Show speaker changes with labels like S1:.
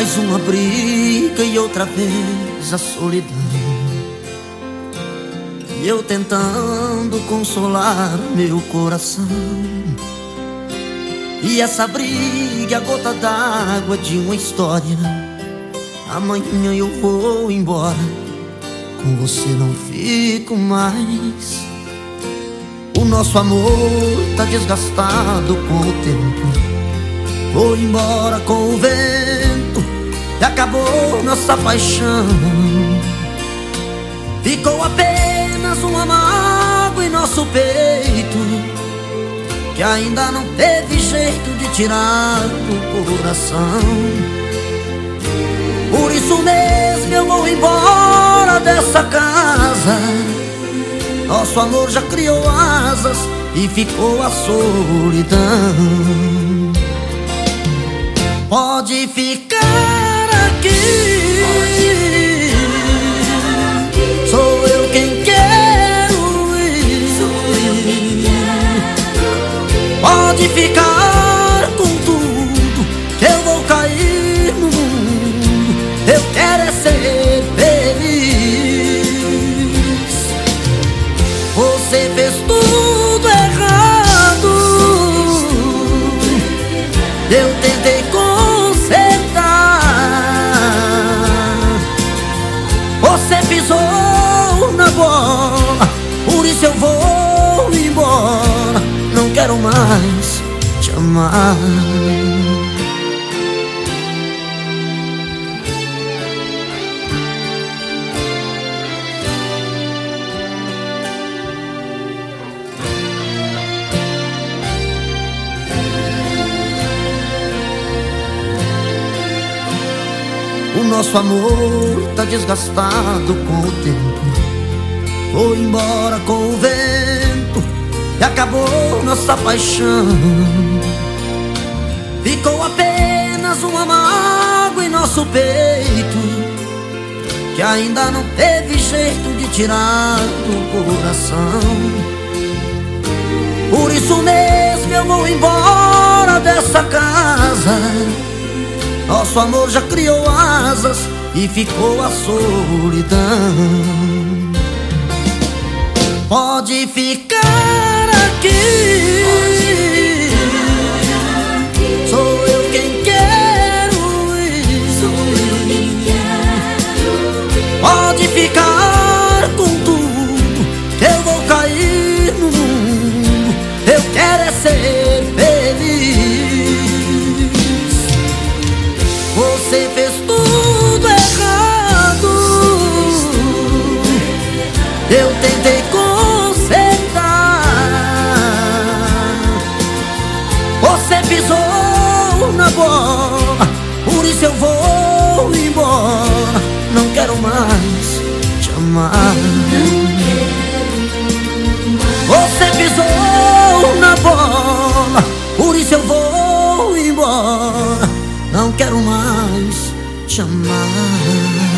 S1: Mais uma briga e outra vez a solidão. E eu tentando consolar meu coração. E essa briga, a gota d'água de uma história. Amanhã eu vou embora, com você não fico mais. O nosso amor tá desgastado com o tempo. Vou embora com o vento e acabou nossa paixão. Ficou apenas uma mágoa em nosso peito que ainda não teve jeito de tirar do coração. Por isso mesmo eu vou embora dessa casa. Nosso amor já criou asas e ficou a solidão. Pode ficar Eu tentei pisou na bola Por isso eu vou embora. Não quero mais te amar nosso amor tá desgastado com o tempo. Foi embora com o vento E acabou nossa paixão. Ficou apenas uma mágoa em nosso peito Que ainda não teve jeito de tirar do coração. Por isso mesmo eu vou embora dessa casa nosso amor já criou asas e ficou a solidão. Pode ficar eu tentei consertar. Você pisou na bola, por isso eu vou embora. Não quero mais te amar. Você pisou na bola, por isso eu vou embora. Não quero mais te amar.